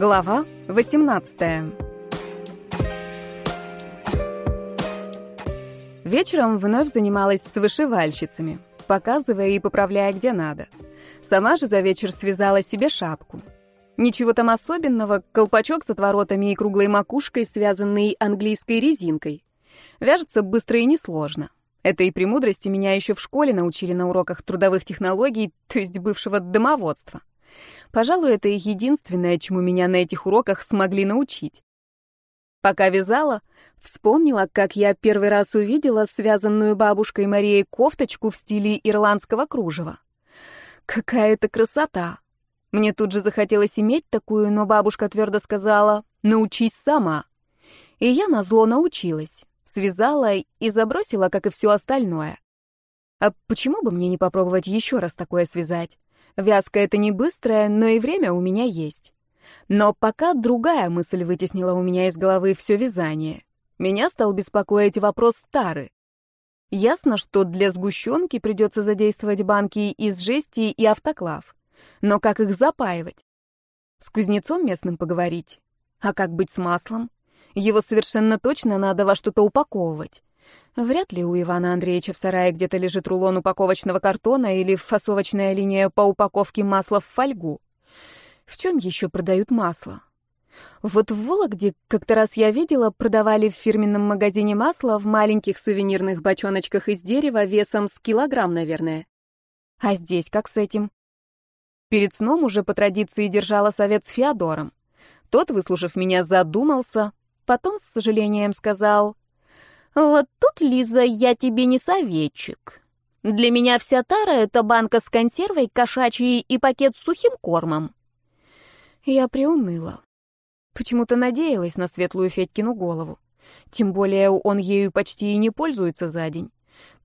Глава 18 Вечером вновь занималась с вышивальщицами, показывая и поправляя где надо. Сама же за вечер связала себе шапку. Ничего там особенного, колпачок с отворотами и круглой макушкой, связанный английской резинкой. Вяжется быстро и несложно. Этой премудрости меня еще в школе научили на уроках трудовых технологий, то есть бывшего домоводства. Пожалуй, это единственное, чему меня на этих уроках смогли научить. Пока вязала, вспомнила, как я первый раз увидела связанную бабушкой Марией кофточку в стиле ирландского кружева. Какая это красота! Мне тут же захотелось иметь такую, но бабушка твердо сказала «научись сама». И я назло научилась, связала и забросила, как и все остальное. А почему бы мне не попробовать еще раз такое связать? Вязка это не быстрая, но и время у меня есть. Но пока другая мысль вытеснила у меня из головы все вязание. Меня стал беспокоить вопрос стары. Ясно, что для сгущенки придется задействовать банки из жести и автоклав. Но как их запаивать? С кузнецом местным поговорить? А как быть с маслом? Его совершенно точно надо во что-то упаковывать. Вряд ли у Ивана Андреевича в сарае где-то лежит рулон упаковочного картона или фасовочная линия по упаковке масла в фольгу. В чем еще продают масло? Вот в Вологде как-то раз я видела, продавали в фирменном магазине масло в маленьких сувенирных бочоночках из дерева весом с килограмм, наверное. А здесь как с этим? Перед сном уже по традиции держала совет с Феодором. Тот, выслушав меня, задумался, потом с сожалением сказал, вот тут, Лиза, я тебе не советчик. Для меня вся тара — это банка с консервой, кошачьей и пакет с сухим кормом. Я приуныла. Почему-то надеялась на светлую Федькину голову. Тем более он ею почти и не пользуется за день.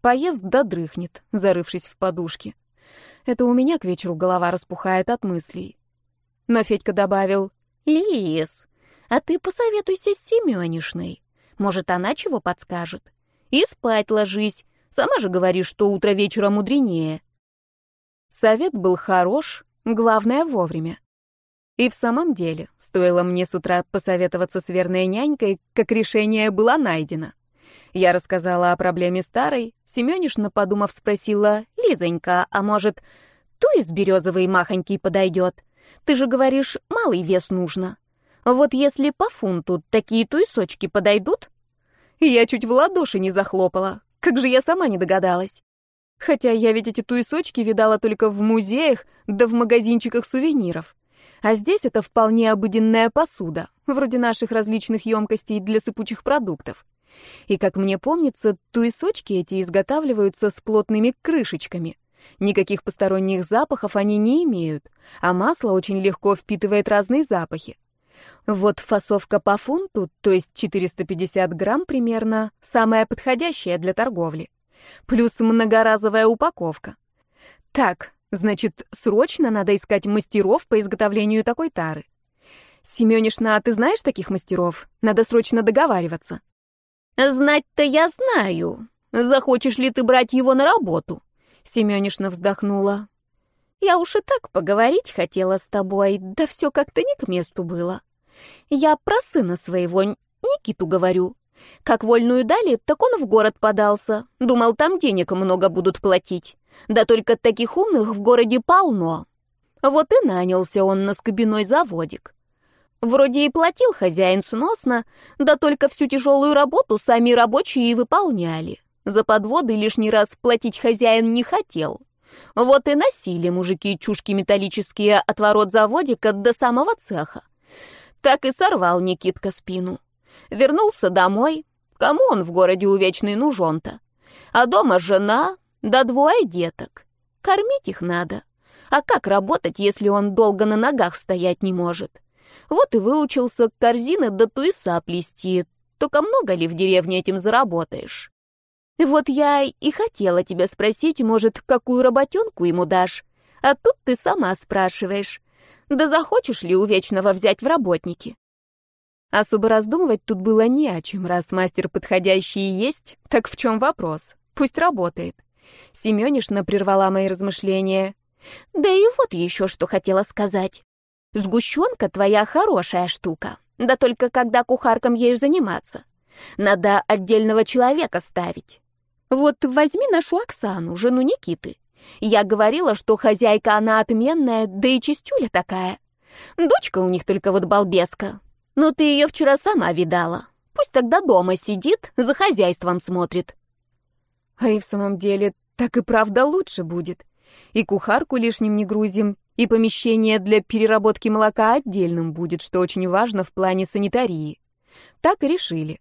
Поест да дрыхнет, зарывшись в подушке. Это у меня к вечеру голова распухает от мыслей. Но Федька добавил, «Лиз, а ты посоветуйся с Семёнишной. Может, она чего подскажет? И спать ложись. Сама же говоришь, что утро вечера мудренее. Совет был хорош, главное вовремя. И в самом деле, стоило мне с утра посоветоваться с верной нянькой, как решение было найдено. Я рассказала о проблеме старой, Семёнишна, подумав, спросила, «Лизонька, а может, туис березовый махонький подойдет? Ты же говоришь, малый вес нужно». Вот если по фунту такие туесочки подойдут? Я чуть в ладоши не захлопала. Как же я сама не догадалась. Хотя я ведь эти туесочки видала только в музеях, да в магазинчиках сувениров. А здесь это вполне обыденная посуда, вроде наших различных емкостей для сыпучих продуктов. И, как мне помнится, туесочки эти изготавливаются с плотными крышечками. Никаких посторонних запахов они не имеют, а масло очень легко впитывает разные запахи. Вот фасовка по фунту, то есть 450 грамм примерно, самая подходящая для торговли. Плюс многоразовая упаковка. Так, значит, срочно надо искать мастеров по изготовлению такой тары. Семёнишна, а ты знаешь таких мастеров? Надо срочно договариваться. Знать-то я знаю. Захочешь ли ты брать его на работу? Семёнишна вздохнула. Я уж и так поговорить хотела с тобой, да все как-то не к месту было. Я про сына своего, Никиту, говорю. Как вольную дали, так он в город подался. Думал, там денег много будут платить. Да только таких умных в городе полно. Вот и нанялся он на скобяной заводик. Вроде и платил хозяин сносно, да только всю тяжелую работу сами рабочие и выполняли. За подводы лишний раз платить хозяин не хотел. Вот и носили мужики чушки металлические от ворот заводика до самого цеха. Так и сорвал Никитка спину. Вернулся домой. Кому он в городе увечный нужен-то? А дома жена, да двое деток. Кормить их надо. А как работать, если он долго на ногах стоять не может? Вот и выучился корзины до туиса плести. Только много ли в деревне этим заработаешь? Вот я и хотела тебя спросить, может, какую работенку ему дашь? А тут ты сама спрашиваешь. Да захочешь ли у Вечного взять в работники? Особо раздумывать тут было не о чем, раз мастер подходящий есть, так в чем вопрос? Пусть работает. Семёнишна прервала мои размышления. Да и вот еще что хотела сказать. Сгущенка твоя хорошая штука, да только когда кухаркам ею заниматься. Надо отдельного человека ставить. Вот возьми нашу Оксану, жену Никиты. Я говорила, что хозяйка она отменная, да и чистюля такая. Дочка у них только вот балбеска. Но ты ее вчера сама видала. Пусть тогда дома сидит, за хозяйством смотрит. А и в самом деле так и правда лучше будет. И кухарку лишним не грузим, и помещение для переработки молока отдельным будет, что очень важно в плане санитарии. Так и решили.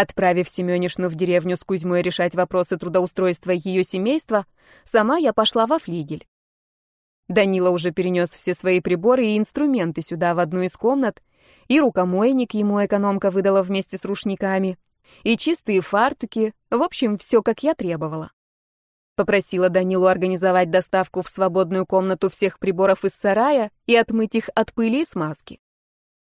Отправив Семёнишну в деревню с Кузьмой решать вопросы трудоустройства ее семейства, сама я пошла во флигель. Данила уже перенес все свои приборы и инструменты сюда, в одну из комнат, и рукомойник ему экономка выдала вместе с рушниками, и чистые фартуки, в общем, все, как я требовала. Попросила Данилу организовать доставку в свободную комнату всех приборов из сарая и отмыть их от пыли и смазки.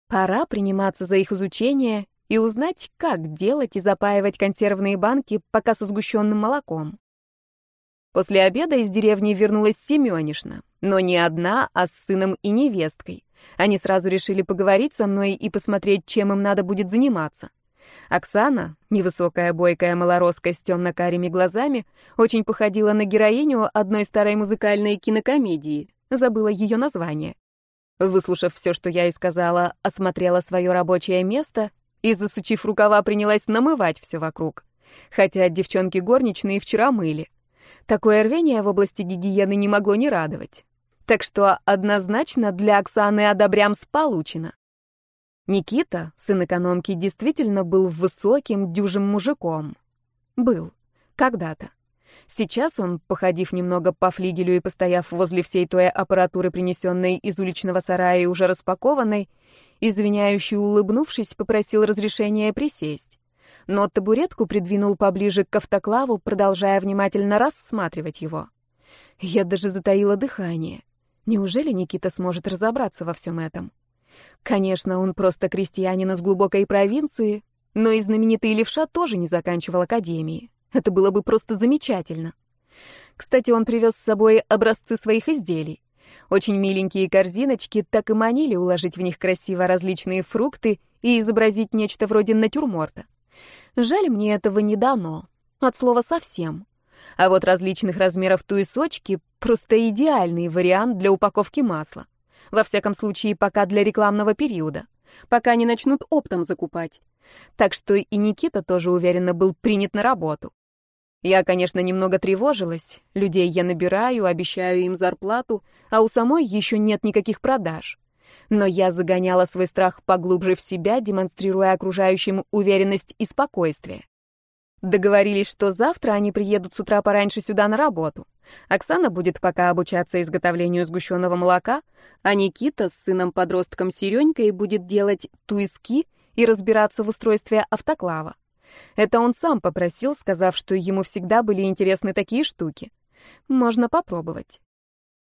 Пора приниматься за их изучение и узнать, как делать и запаивать консервные банки пока со сгущенным молоком. После обеда из деревни вернулась Семенишна, но не одна, а с сыном и невесткой. Они сразу решили поговорить со мной и посмотреть, чем им надо будет заниматься. Оксана, невысокая бойкая малоросска с темно-карими глазами, очень походила на героиню одной старой музыкальной кинокомедии. Забыла ее название. Выслушав все, что я ей сказала, осмотрела свое рабочее место и, засучив рукава, принялась намывать все вокруг. Хотя девчонки горничные вчера мыли. Такое рвение в области гигиены не могло не радовать. Так что однозначно для Оксаны одобрямс получено. Никита, сын экономки, действительно был высоким, дюжим мужиком. Был. Когда-то. Сейчас он, походив немного по флигелю и постояв возле всей той аппаратуры, принесенной из уличного сарая и уже распакованной, извиняющий улыбнувшись, попросил разрешения присесть. Но табуретку придвинул поближе к автоклаву, продолжая внимательно рассматривать его. Я даже затаила дыхание. Неужели Никита сможет разобраться во всем этом? Конечно, он просто крестьянин из глубокой провинции, но и знаменитый левша тоже не заканчивал академии. Это было бы просто замечательно. Кстати, он привез с собой образцы своих изделий. Очень миленькие корзиночки так и манили уложить в них красиво различные фрукты и изобразить нечто вроде натюрморта. Жаль, мне этого не дано. От слова совсем. А вот различных размеров туесочки — просто идеальный вариант для упаковки масла. Во всяком случае, пока для рекламного периода. Пока не начнут оптом закупать. Так что и Никита тоже уверенно был принят на работу. Я, конечно, немного тревожилась. Людей я набираю, обещаю им зарплату, а у самой еще нет никаких продаж. Но я загоняла свой страх поглубже в себя, демонстрируя окружающим уверенность и спокойствие. Договорились, что завтра они приедут с утра пораньше сюда на работу. Оксана будет пока обучаться изготовлению сгущенного молока, а Никита с сыном-подростком Серенькой будет делать туиски и разбираться в устройстве автоклава. Это он сам попросил, сказав, что ему всегда были интересны такие штуки. Можно попробовать.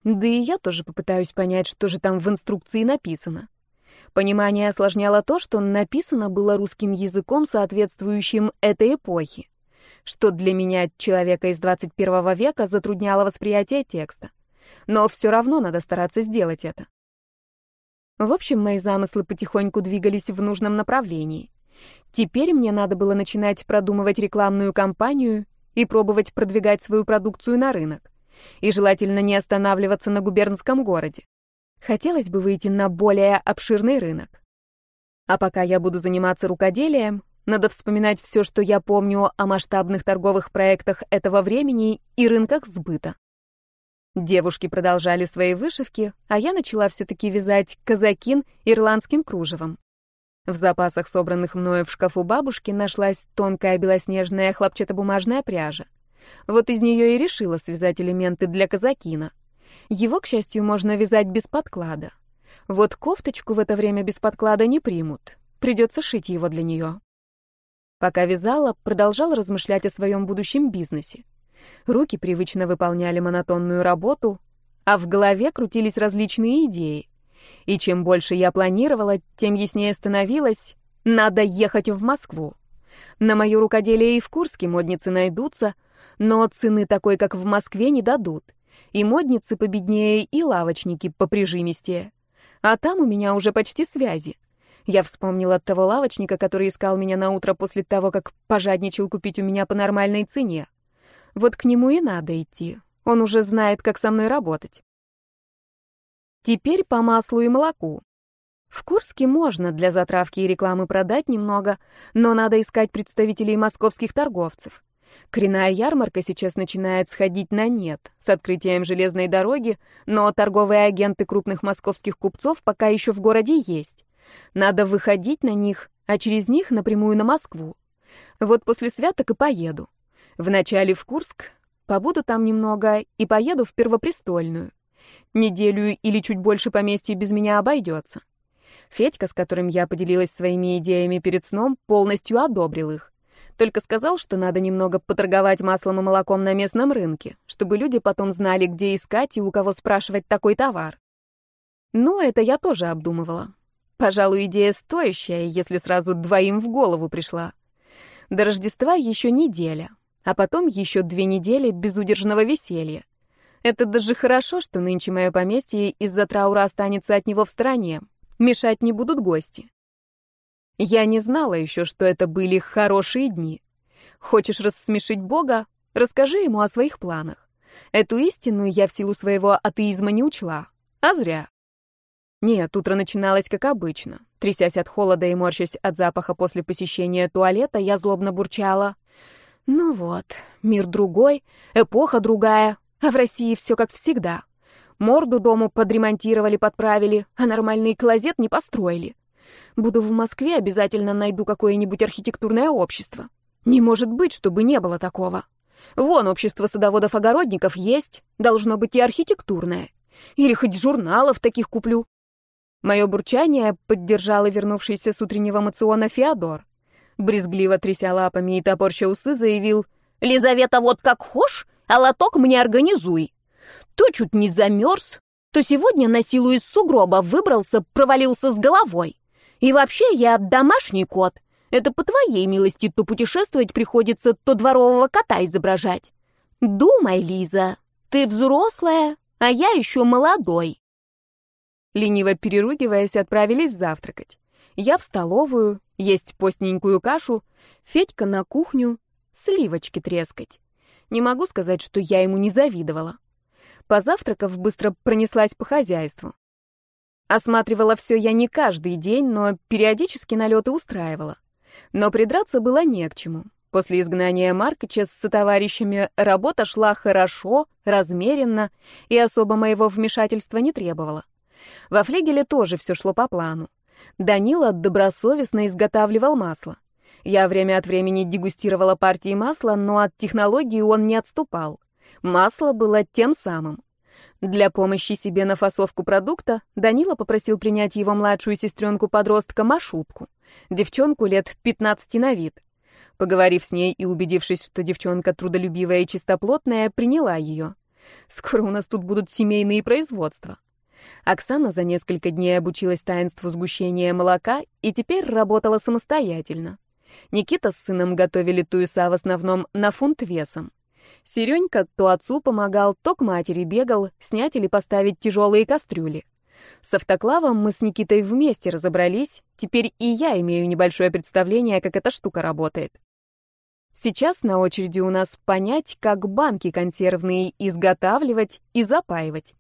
Да и я тоже попытаюсь понять, что же там в инструкции написано. Понимание осложняло то, что написано было русским языком, соответствующим этой эпохе что для меня, человека из 21 века, затрудняло восприятие текста. Но все равно надо стараться сделать это. В общем, мои замыслы потихоньку двигались в нужном направлении. Теперь мне надо было начинать продумывать рекламную кампанию и пробовать продвигать свою продукцию на рынок. И желательно не останавливаться на губернском городе. Хотелось бы выйти на более обширный рынок. А пока я буду заниматься рукоделием, надо вспоминать все, что я помню о масштабных торговых проектах этого времени и рынках сбыта. Девушки продолжали свои вышивки, а я начала все-таки вязать казакин ирландским кружевом. В запасах, собранных мною в шкафу бабушки, нашлась тонкая белоснежная хлопчатобумажная пряжа. Вот из нее и решила связать элементы для казакина. Его, к счастью, можно вязать без подклада. Вот кофточку в это время без подклада не примут. Придется шить его для нее. Пока вязала, продолжала размышлять о своем будущем бизнесе. Руки привычно выполняли монотонную работу, а в голове крутились различные идеи. И чем больше я планировала, тем яснее становилось, надо ехать в Москву. На мое рукоделие и в Курске модницы найдутся, но цены такой, как в Москве, не дадут. И модницы победнее, и лавочники поприжимистее. А там у меня уже почти связи. Я вспомнила того лавочника, который искал меня на утро после того, как пожадничал купить у меня по нормальной цене. Вот к нему и надо идти. Он уже знает, как со мной работать. Теперь по маслу и молоку. В Курске можно для затравки и рекламы продать немного, но надо искать представителей московских торговцев. Коренная ярмарка сейчас начинает сходить на нет с открытием железной дороги, но торговые агенты крупных московских купцов пока еще в городе есть. Надо выходить на них, а через них напрямую на Москву. Вот после святок и поеду. Вначале в Курск, побуду там немного и поеду в Первопрестольную. Неделю или чуть больше поместья без меня обойдется. Федька, с которым я поделилась своими идеями перед сном, полностью одобрил их. Только сказал, что надо немного поторговать маслом и молоком на местном рынке, чтобы люди потом знали, где искать и у кого спрашивать такой товар. Ну, это я тоже обдумывала. Пожалуй, идея стоящая, если сразу двоим в голову пришла. До Рождества еще неделя, а потом еще две недели безудержного веселья. Это даже хорошо, что нынче мое поместье из-за траура останется от него в стороне, Мешать не будут гости. Я не знала еще, что это были хорошие дни. Хочешь рассмешить Бога? Расскажи ему о своих планах. Эту истину я в силу своего атеизма не учла. А зря. Нет, утро начиналось как обычно. Трясясь от холода и морщась от запаха после посещения туалета, я злобно бурчала. Ну вот, мир другой, эпоха другая, а в России все как всегда. Морду дому подремонтировали, подправили, а нормальный клозет не построили. Буду в Москве, обязательно найду какое-нибудь архитектурное общество. Не может быть, чтобы не было такого. Вон, общество садоводов-огородников есть, должно быть и архитектурное. Или хоть журналов таких куплю. Мое бурчание поддержала вернувшийся с утреннего мациона Феодор. Брезгливо тряся лапами и топорща усы, заявил «Лизавета, вот как хошь, а лоток мне организуй». То чуть не замерз, то сегодня на силу из сугроба выбрался, провалился с головой. И вообще я домашний кот. Это по твоей милости то путешествовать приходится, то дворового кота изображать. Думай, Лиза, ты взрослая, а я еще молодой. Лениво переругиваясь, отправились завтракать. Я в столовую, есть постненькую кашу, Федька на кухню, сливочки трескать. Не могу сказать, что я ему не завидовала. Позавтракав, быстро пронеслась по хозяйству. Осматривала все я не каждый день, но периодически налеты устраивала. Но придраться было не к чему. После изгнания Маркача с сотоварищами работа шла хорошо, размеренно и особо моего вмешательства не требовала. Во флегеле тоже все шло по плану. Данила добросовестно изготавливал масло. Я время от времени дегустировала партии масла, но от технологии он не отступал. Масло было тем самым. Для помощи себе на фасовку продукта Данила попросил принять его младшую сестренку-подростка Машутку, девчонку лет 15 на вид. Поговорив с ней и убедившись, что девчонка трудолюбивая и чистоплотная, приняла ее. Скоро у нас тут будут семейные производства. Оксана за несколько дней обучилась таинству сгущения молока и теперь работала самостоятельно. Никита с сыном готовили туеса в основном на фунт весом. Серенька то отцу помогал, то к матери бегал, снять или поставить тяжелые кастрюли. С автоклавом мы с Никитой вместе разобрались, теперь и я имею небольшое представление, как эта штука работает. Сейчас на очереди у нас понять, как банки консервные изготавливать и запаивать.